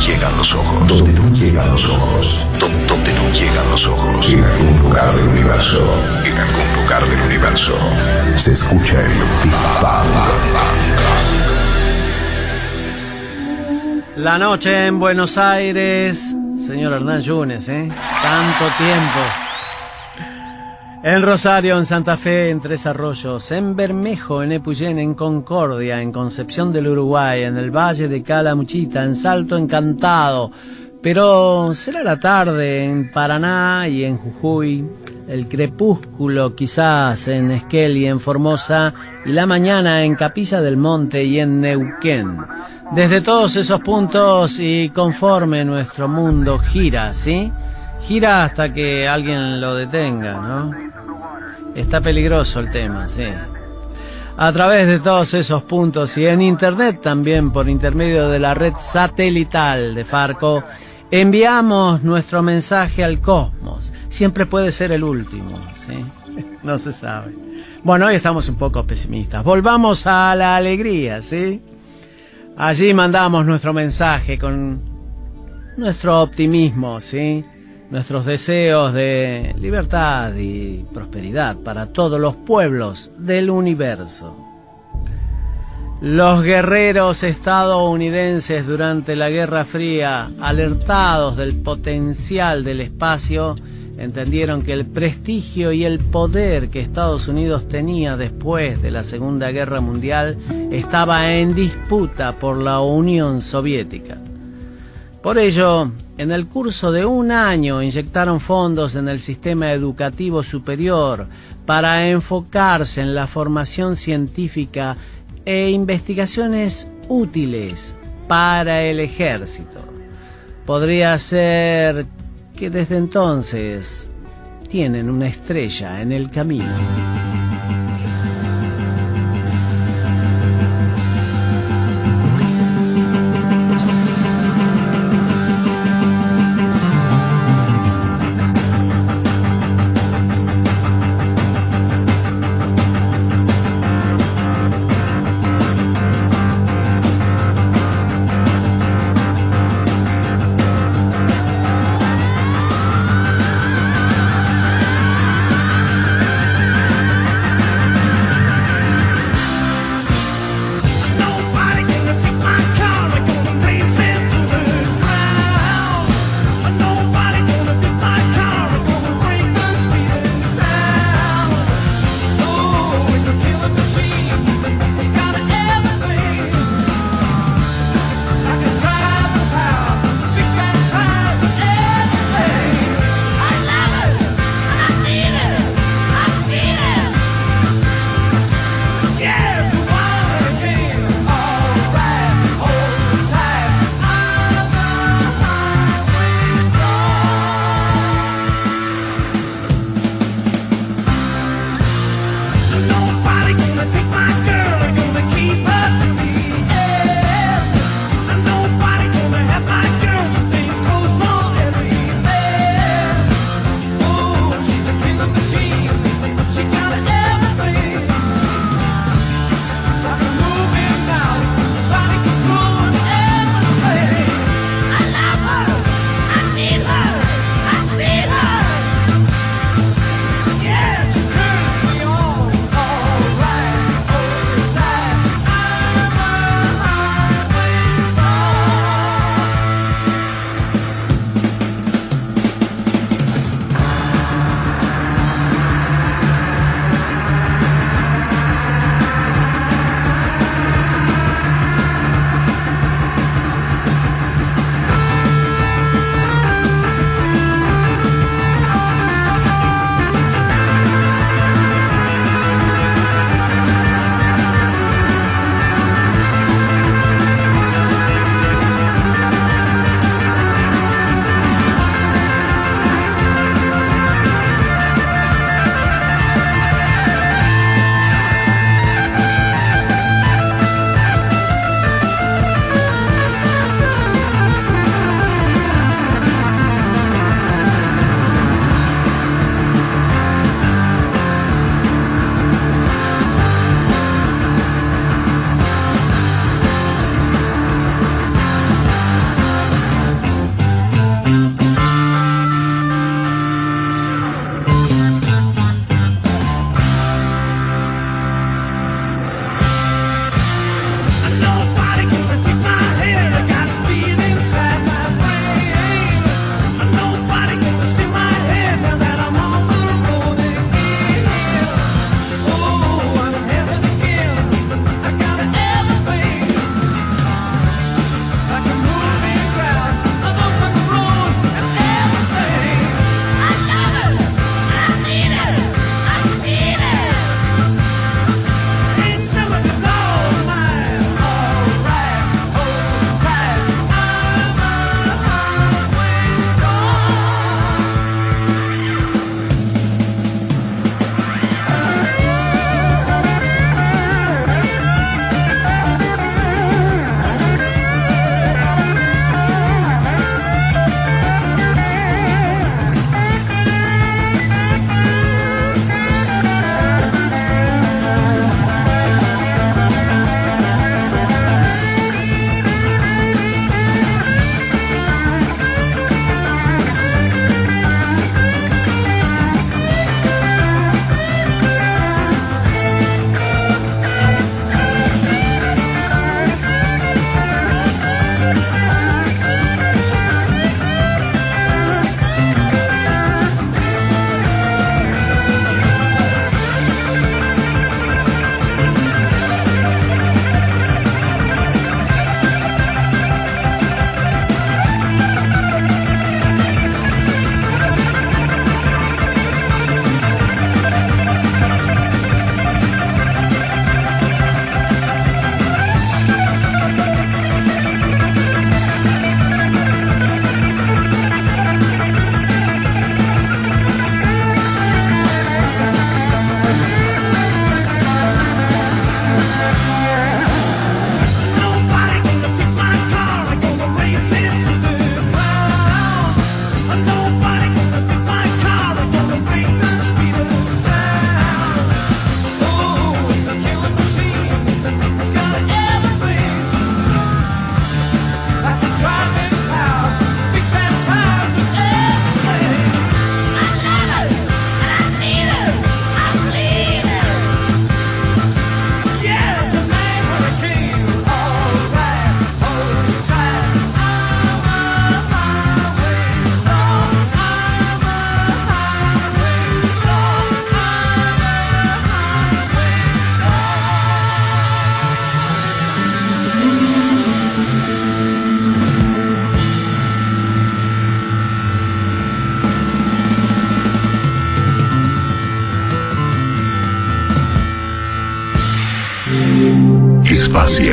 Llegan los ojos. Donde no llegan los ojos. Donde no llegan los ojos. En algún lugar del universo. En algún lugar del universo. Se escucha el Big La noche en Buenos Aires. Señor Hernán Yunes, ¿eh? Tanto tiempo. En Rosario, en Santa Fe, en Tres Arroyos, en Bermejo, en Epuyén, en Concordia, en Concepción del Uruguay, en el Valle de Calamuchita, en Salto Encantado. Pero será la tarde en Paraná y en Jujuy, el crepúsculo quizás en Esquel y en Formosa, y la mañana en Capilla del Monte y en Neuquén. Desde todos esos puntos y conforme nuestro mundo gira, ¿sí? Gira hasta que alguien lo detenga, ¿no? Está peligroso el tema, sí. A través de todos esos puntos y en Internet también por intermedio de la red satelital de Farco, enviamos nuestro mensaje al cosmos. Siempre puede ser el último, ¿sí? No se sabe. Bueno, hoy estamos un poco pesimistas. Volvamos a la alegría, ¿sí? Allí mandamos nuestro mensaje con nuestro optimismo, ¿sí? Nuestros deseos de libertad y prosperidad para todos los pueblos del universo. Los guerreros estadounidenses durante la Guerra Fría, alertados del potencial del espacio, entendieron que el prestigio y el poder que Estados Unidos tenía después de la Segunda Guerra Mundial estaba en disputa por la Unión Soviética. Por ello, en el curso de un año inyectaron fondos en el sistema educativo superior para enfocarse en la formación científica e investigaciones útiles para el ejército. Podría ser que desde entonces tienen una estrella en el camino.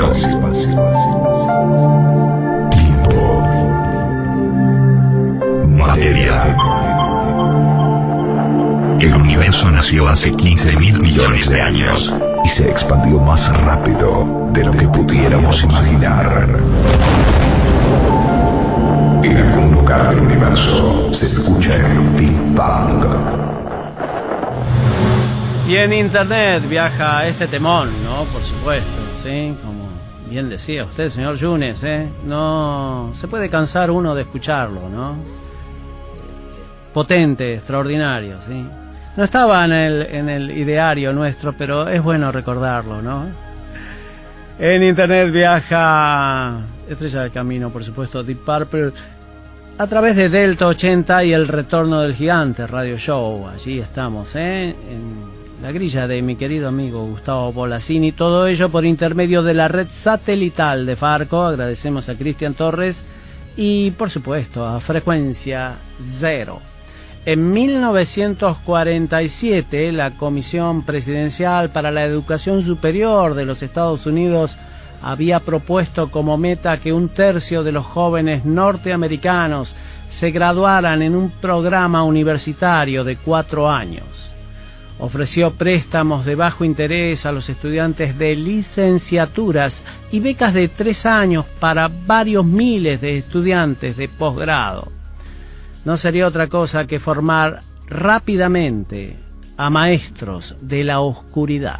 Espacio. Tiempo. Materia. El universo nació hace 15 mil millones de años y se expandió más rápido de lo que pudiéramos imaginar. En algún lugar del universo se escucha el Big Bang. Y en internet viaja este temón, ¿no? Por supuesto, ¿sí? Bien decía usted, señor Yunes, ¿eh? No se puede cansar uno de escucharlo, ¿no? Potente, extraordinario, ¿sí? No estaba en el, en el ideario nuestro, pero es bueno recordarlo, ¿no? En internet viaja Estrella del Camino, por supuesto, Deep Purple, a través de Delta 80 y El Retorno del Gigante, Radio Show. Allí estamos, ¿eh? La grilla de mi querido amigo Gustavo Polasini. Todo ello por intermedio de la red satelital de Farco. Agradecemos a Cristian Torres y, por supuesto, a Frecuencia Cero. En 1947, la Comisión Presidencial para la Educación Superior de los Estados Unidos había propuesto como meta que un tercio de los jóvenes norteamericanos se graduaran en un programa universitario de cuatro años. Ofreció préstamos de bajo interés a los estudiantes de licenciaturas y becas de tres años para varios miles de estudiantes de posgrado no sería otra cosa que formar rápidamente a maestros de la oscuridad.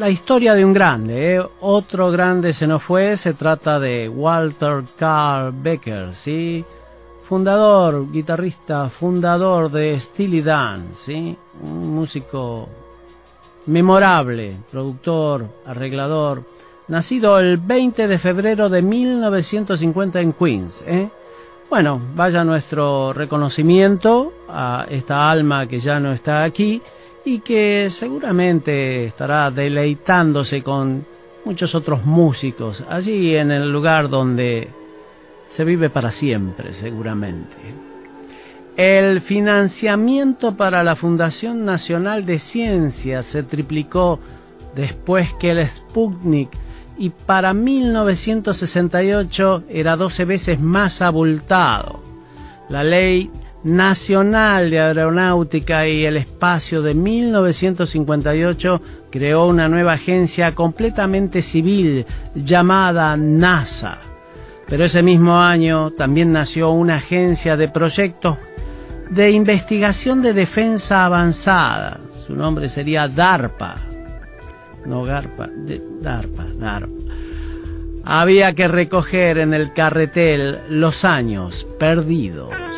la historia de un grande, ¿eh? otro grande se nos fue, se trata de Walter Carl Becker, ¿sí? Fundador, guitarrista, fundador de Steely Dan, ¿sí? Un músico memorable, productor, arreglador, nacido el 20 de febrero de 1950 en Queens, ¿eh? Bueno, vaya nuestro reconocimiento a esta alma que ya no está aquí y que seguramente estará deleitándose con muchos otros músicos allí en el lugar donde se vive para siempre, seguramente. El financiamiento para la Fundación Nacional de Ciencias se triplicó después que el Sputnik y para 1968 era 12 veces más abultado. La ley Nacional de Aeronáutica y el Espacio de 1958 creó una nueva agencia completamente civil llamada NASA. Pero ese mismo año también nació una agencia de proyectos de investigación de defensa avanzada. Su nombre sería DARPA. No GARPA, DARPA, DARPA. Había que recoger en el carretel los años perdidos.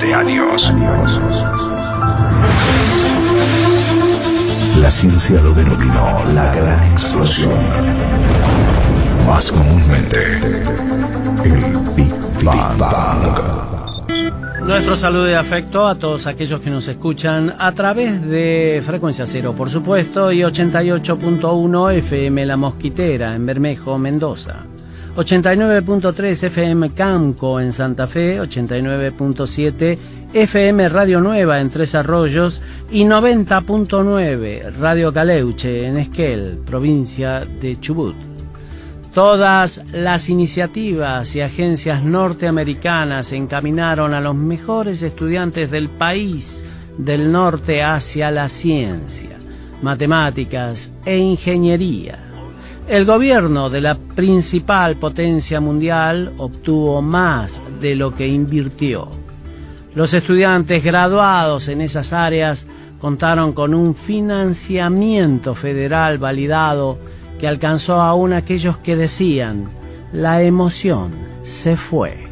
De años. La ciencia lo denominó la gran explosión. Más comúnmente, el Big Bang. Nuestro saludo de afecto a todos aquellos que nos escuchan a través de Frecuencia Cero, por supuesto, y 88.1 FM La Mosquitera en Bermejo, Mendoza. 89.3 FM Camco en Santa Fe, 89.7 FM Radio Nueva en Tres Arroyos y 90.9 Radio Caleuche en Esquel, provincia de Chubut. Todas las iniciativas y agencias norteamericanas encaminaron a los mejores estudiantes del país del norte hacia la ciencia, matemáticas e ingeniería. El gobierno de la principal potencia mundial obtuvo más de lo que invirtió. Los estudiantes graduados en esas áreas contaron con un financiamiento federal validado que alcanzó aún aquellos que decían, la emoción se fue.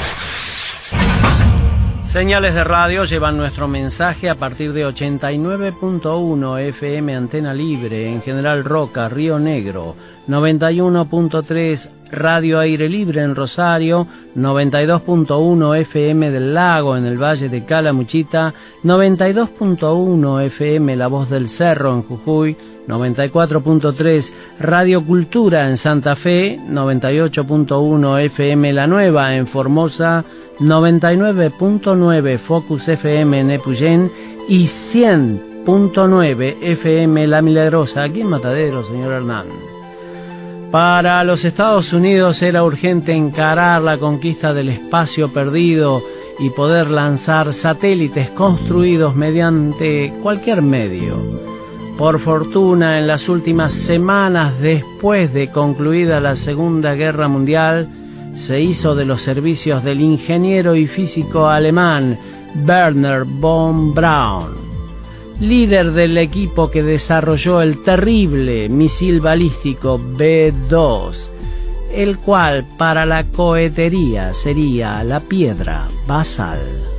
Señales de radio llevan nuestro mensaje a partir de 89.1 FM Antena Libre en General Roca, Río Negro, 91.3 Radio Aire Libre en Rosario, 92.1 FM del Lago en el Valle de Calamuchita, 92.1 FM La Voz del Cerro en Jujuy, 94.3 Radio Cultura en Santa Fe, 98.1 FM La Nueva en Formosa, 99.9 Focus FM en Epuyén y 100.9 FM La Milagrosa, aquí en Matadero, señor Hernán. Para los Estados Unidos era urgente encarar la conquista del espacio perdido y poder lanzar satélites construidos mediante cualquier medio. Por fortuna, en las últimas semanas después de concluida la Segunda Guerra Mundial, se hizo de los servicios del ingeniero y físico alemán Werner von Braun, líder del equipo que desarrolló el terrible misil balístico B-2, el cual para la cohetería sería la piedra basal.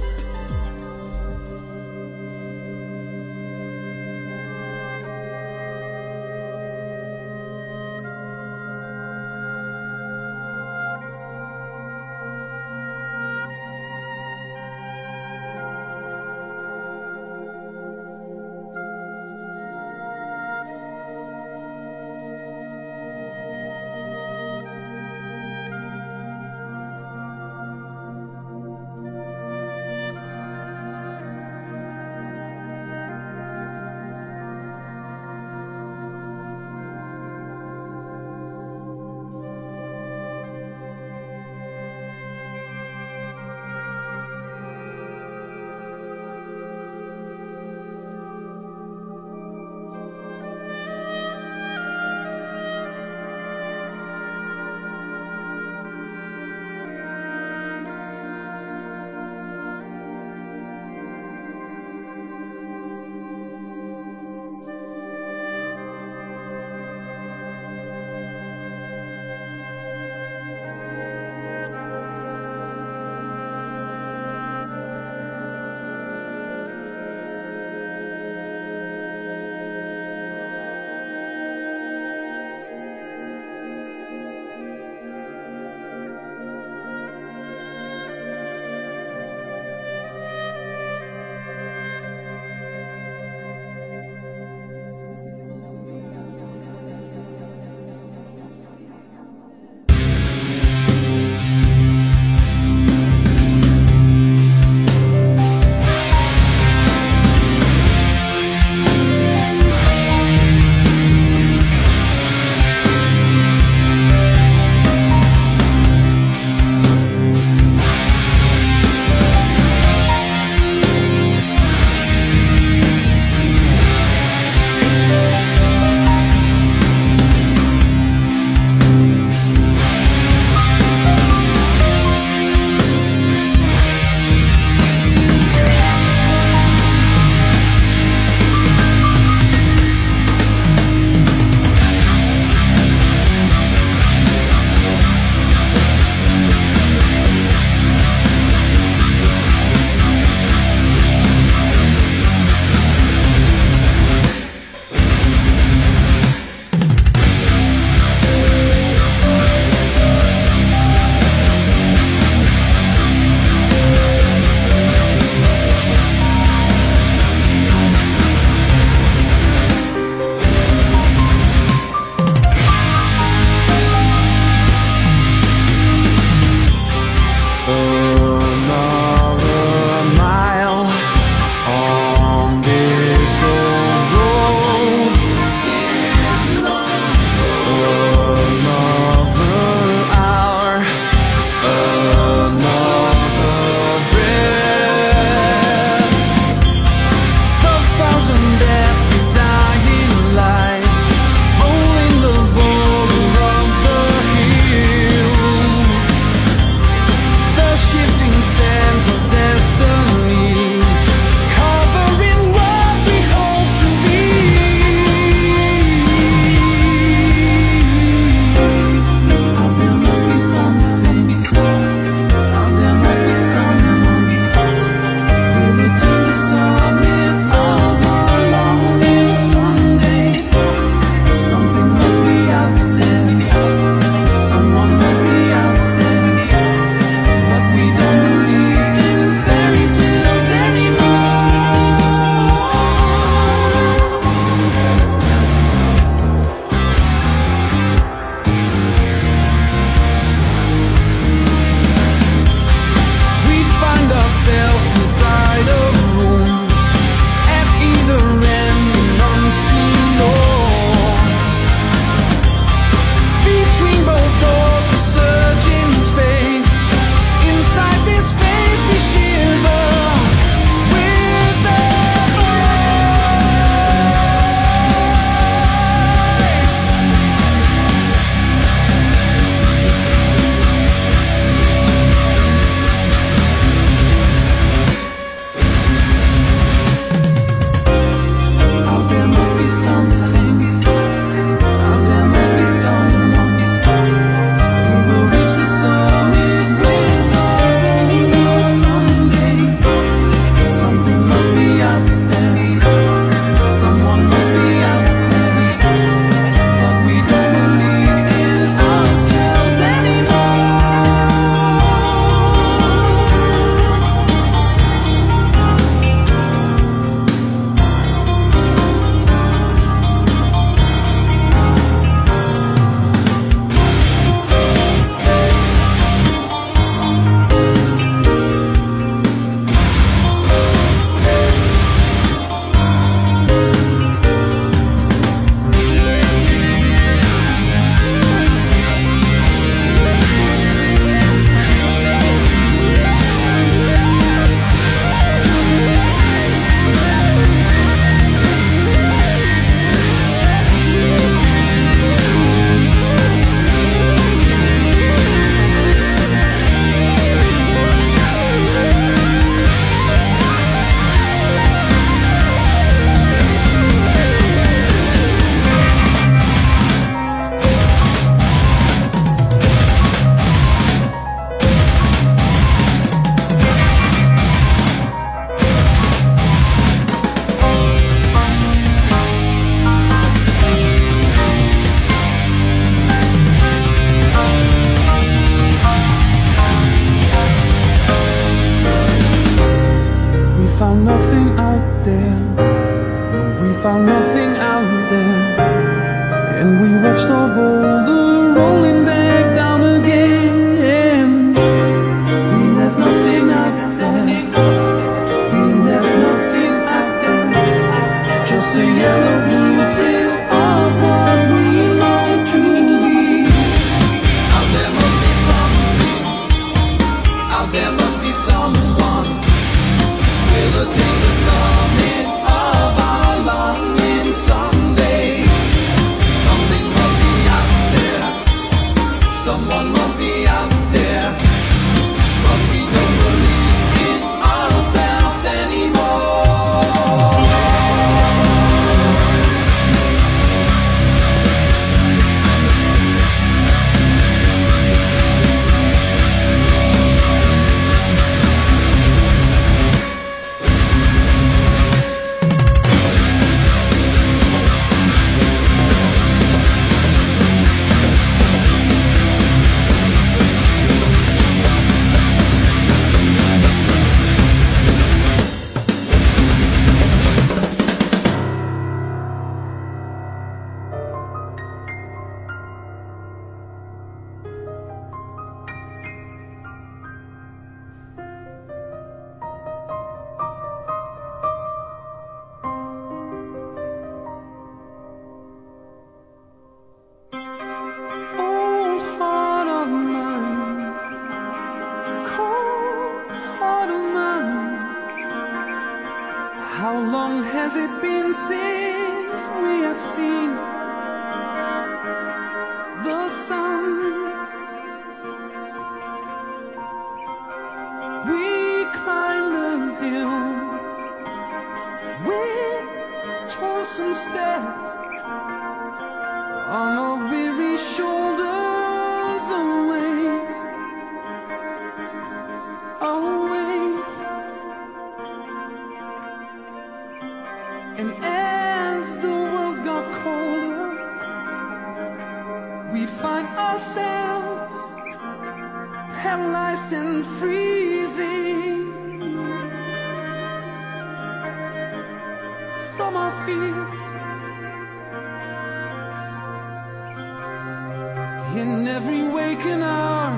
In every waking hour,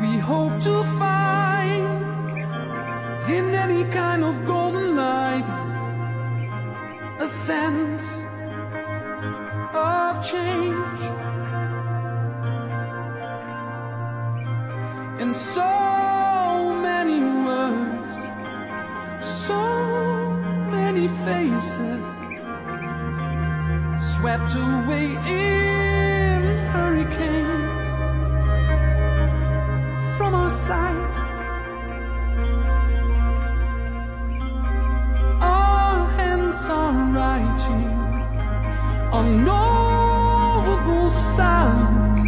we hope to find in any kind of golden light a sense of change. And so many swept away in hurricanes from our sight. Our hands are writing unknowable sounds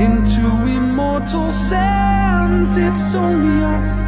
into immortal sands. It's only us,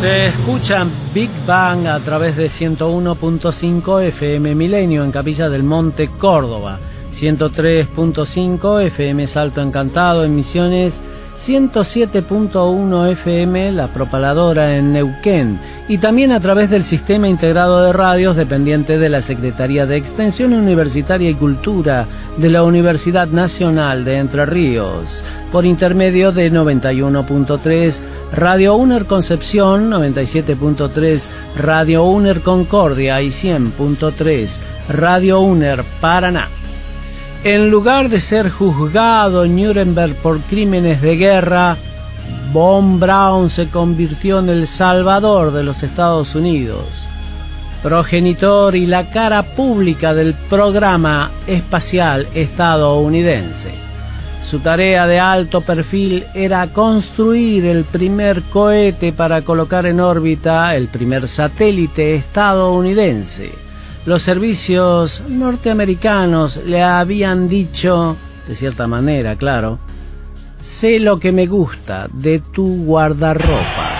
Se escucha Big Bang a través de 101.5 FM Milenio en Capilla del Monte, Córdoba. 103.5 FM Salto Encantado en Misiones 107.1 FM La Propaladora en Neuquén y también a través del Sistema Integrado de Radios dependiente de la Secretaría de Extensión Universitaria y Cultura de la Universidad Nacional de Entre Ríos por intermedio de 91.3 Radio UNER Concepción, 97.3 Radio UNER Concordia y 100.3 Radio UNER Paraná. En lugar de ser juzgado Nuremberg por crímenes de guerra, Von Braun se convirtió en el salvador de los Estados Unidos, progenitor y la cara pública del programa espacial estadounidense. Su tarea de alto perfil era construir el primer cohete para colocar en órbita el primer satélite estadounidense los servicios norteamericanos le habían dicho, de cierta manera, claro, sé lo que me gusta de tu guardarropas.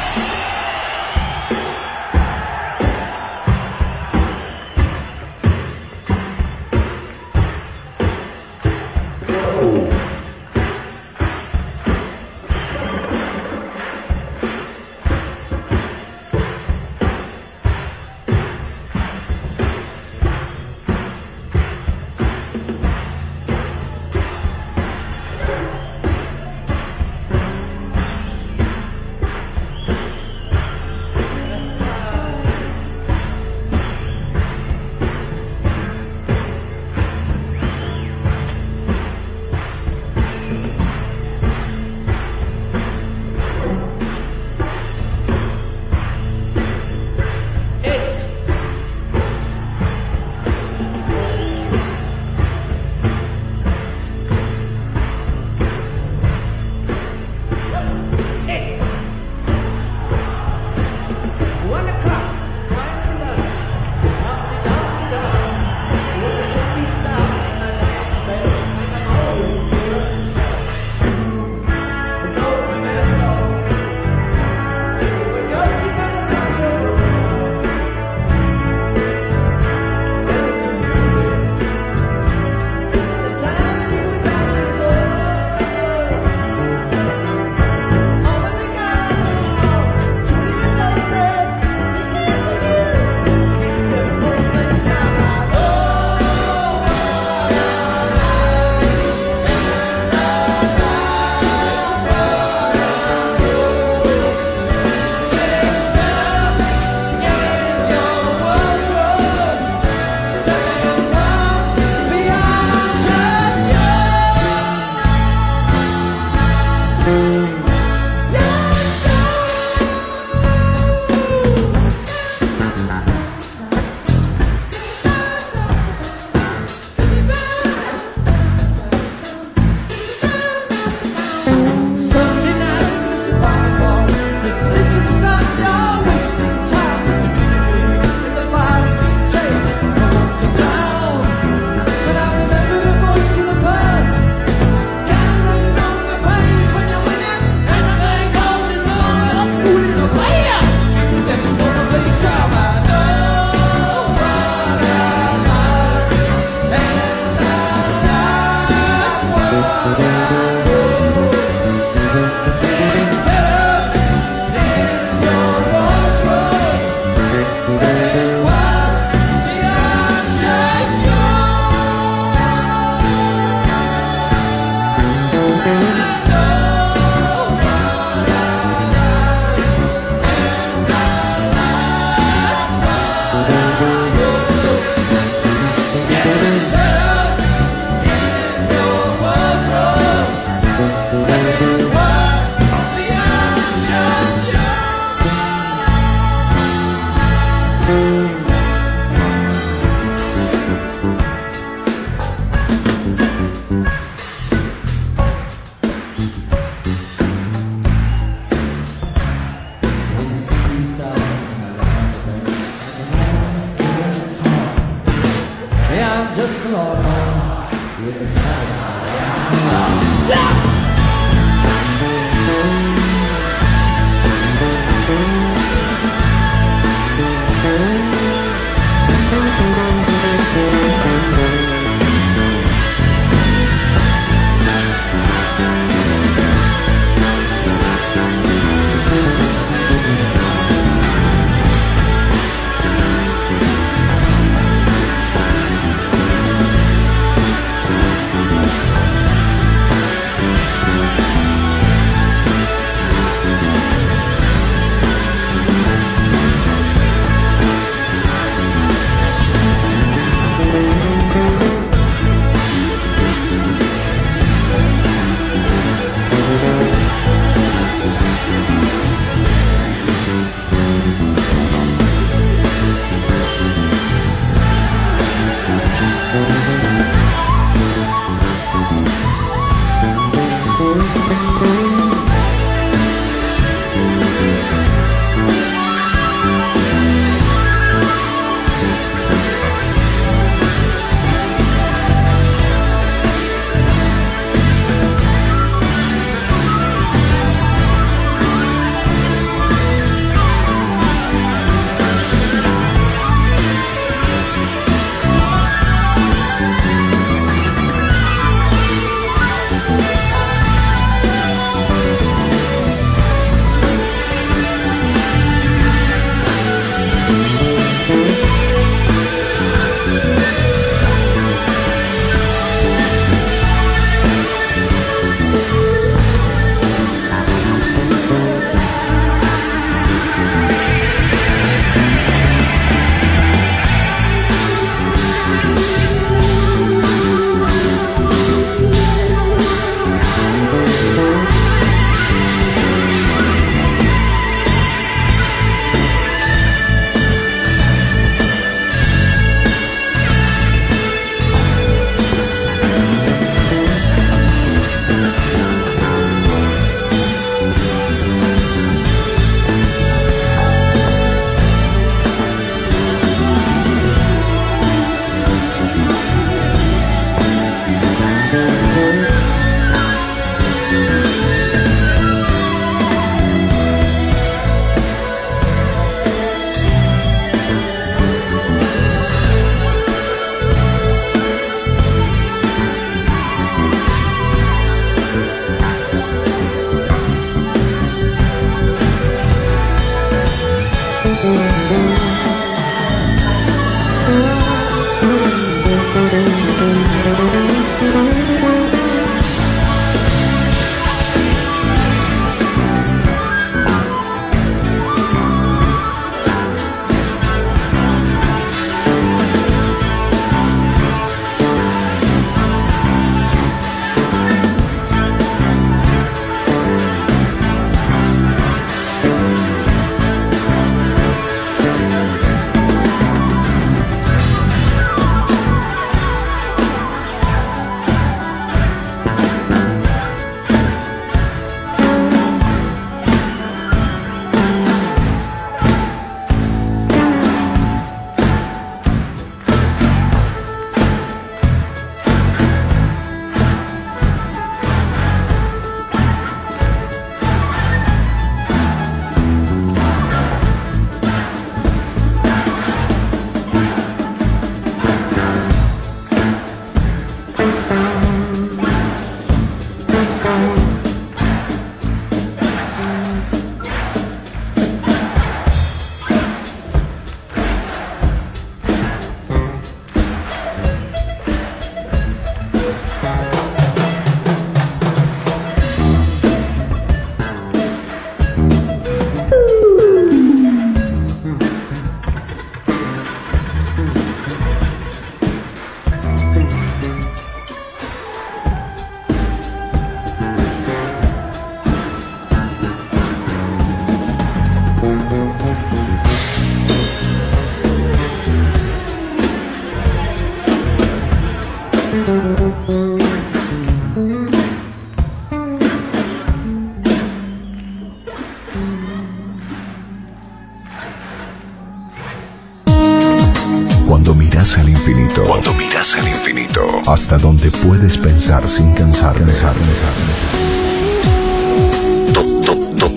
Infinito. Hasta donde puedes pensar sin cansar, pensar, pensar,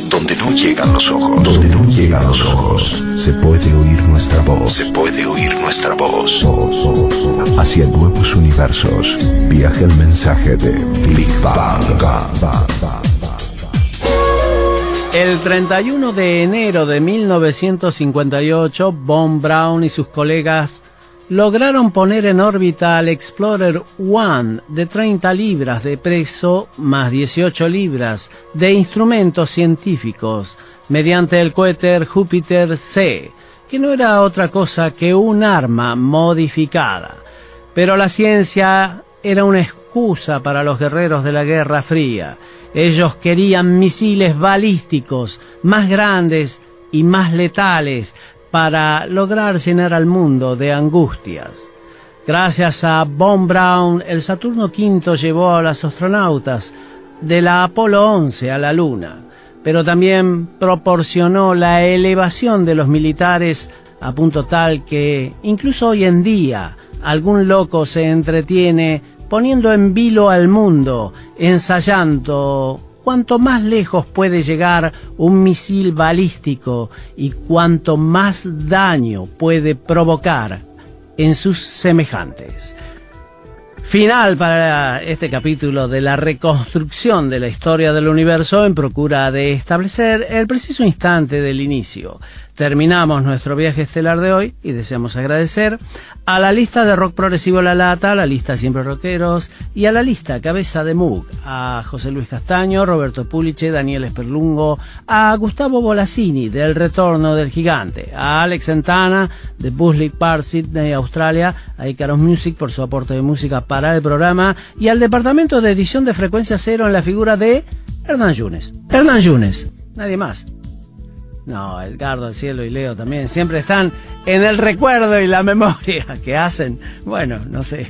donde no llegan los ojos. Donde no llegan los ojos. Se puede oír nuestra voz. Se puede oír nuestra voz. Hacia nuevos universos. Viaja el mensaje de Big Bang. El 31 de enero de 1958, Von Braun y sus colegas lograron poner en órbita al Explorer 1 de 30 libras de peso más 18 libras de instrumentos científicos mediante el cohete Júpiter C, que no era otra cosa que un arma modificada. Pero la ciencia era una excusa para los guerreros de la Guerra Fría. Ellos querían misiles balísticos más grandes y más letales para lograr llenar al mundo de angustias. Gracias a Von Braun, el Saturno V llevó a los astronautas de la Apolo 11 a la Luna, pero también proporcionó la elevación de los militares a punto tal que incluso hoy en día algún loco se entretiene poniendo en vilo al mundo, ensayando cuanto más lejos puede llegar un misil balístico y cuanto más daño puede provocar en sus semejantes. Final para este capítulo de la reconstrucción de la historia del universo en procura de establecer el preciso instante del inicio. Terminamos nuestro viaje estelar de hoy y deseamos agradecer a la lista de rock progresivo La Lata, a la lista Siempre Rockeros y a la lista Cabeza de Mug, a José Luis Castaño, Roberto Puliche, Daniel Esperlungo, a Gustavo Bolasini del Retorno del Gigante, a Alex Santana de Busley Park, Sydney, Australia, a Icaros Music por su aporte de música para el programa y al departamento de edición de frecuencia cero en la figura de Hernán Yunes. Hernán Yunes, nadie más. No, Edgardo, el cielo y Leo también siempre están en el recuerdo y la memoria que hacen. Bueno, no sé.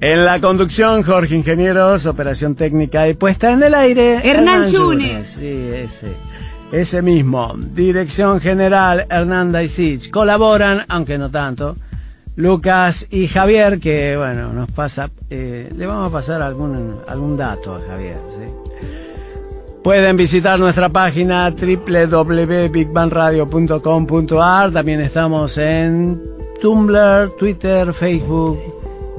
En la conducción, Jorge Ingenieros, operación técnica y puesta en el aire. Hernán Yunes. Sí, ese. Ese mismo. Dirección general, Hernanda y Sich. Colaboran, aunque no tanto, Lucas y Javier, que bueno, nos pasa, eh, le vamos a pasar algún, algún dato a Javier, ¿sí? Pueden visitar nuestra página www.bigbandradio.com.ar. También estamos en Tumblr, Twitter, Facebook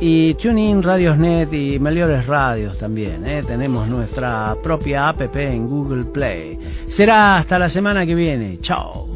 y TuneIn, Radiosnet y Meliores Radios también. ¿eh? Tenemos nuestra propia app en Google Play. Será hasta la semana que viene. Chao.